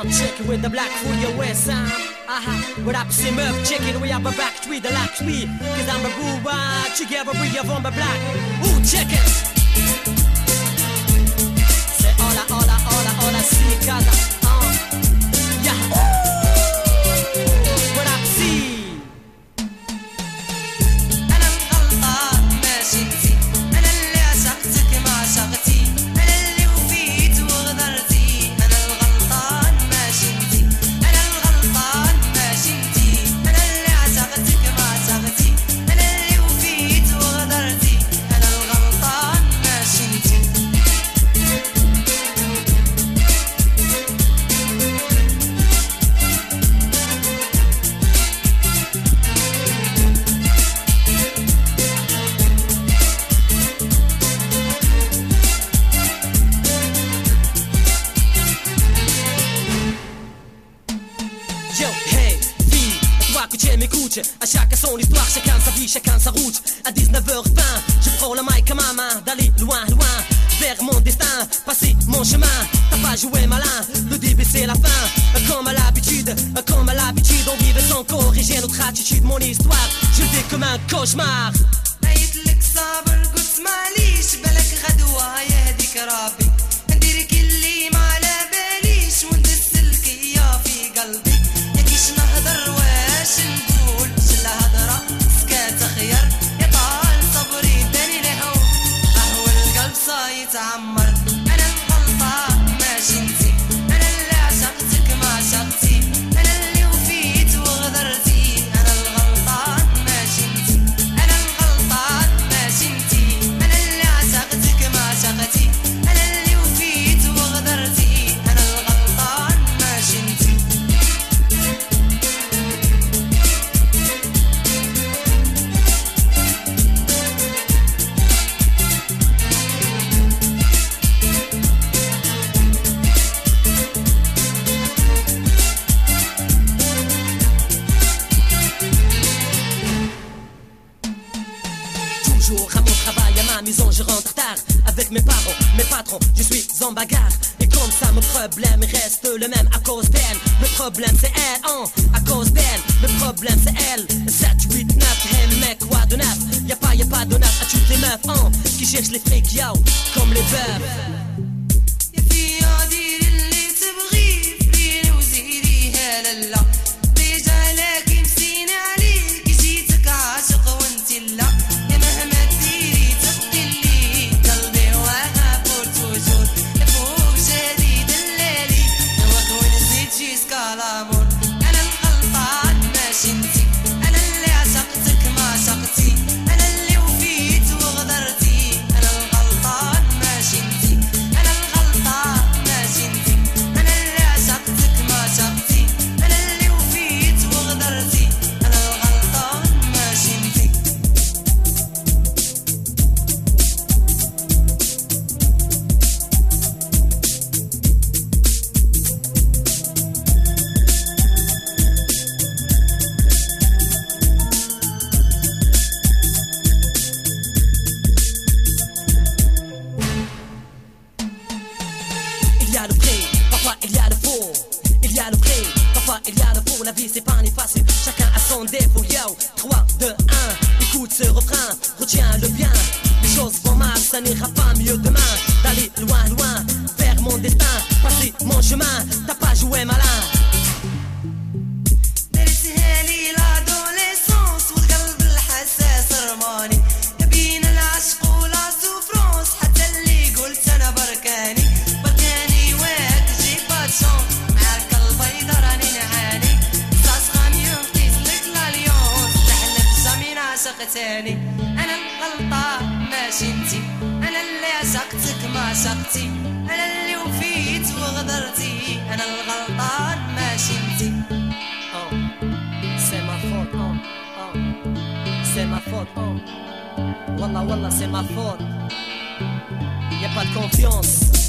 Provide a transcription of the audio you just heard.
I'm checking with the black fool your west sound. Aha, what up, see Murph chicken, we have a back street, the lock street. Cause I'm a boo, uh, together we are from the black. Ooh, check. toi que tu m'écoutes, à chacun son histoire, chacun sa vie, chacun sa route. À 19h20, je prends le mic à ma main, d'aller loin, loin, vers mon destin, passer mon chemin. T'as pas joué malin, le début c'est la fin. Comme à l'habitude, comme à l'habitude, on vivait sans corriger notre attitude, mon histoire. Je vis comme un cauchemar. قايت I'm a À mon travail, à ma maison, je rentre tard Avec mes parents, mes patrons, je suis en bagarre. Et comme ça, mon problème reste le même à cause d'elle. Le problème c'est elle, hein, à cause d'elle. Le problème c'est elle. 7, 8, 9, hey mec, quoi de neuf? Y'a pas, y'a pas de neuf. À toutes les meufs, hein Qui cherchent les frics, yo, comme les bœufs? Il y a le pré, parfois il y a le faux. Il y a le pré, parfois il y a le faux. La vie c'est pas ni facile, chacun a son défaut. Yo, 3, 2, 1, écoute ce refrain, retiens le bien. Les choses vont mal, ça n'ira pas mieux demain. D'aller loin, loin, vers mon destin, passer mon chemin. جامي نعشق تاني أنا الغلطة ماشي انتي أنا اللي عشقتك ما عشقتي أنا اللي وفيت وغدرتي أنا الغلطان ماشي انتي Oh, c'est ma faute, oh, oh. C'est ma oh. Wallah, wallah, c'est ma faute. Y a pas.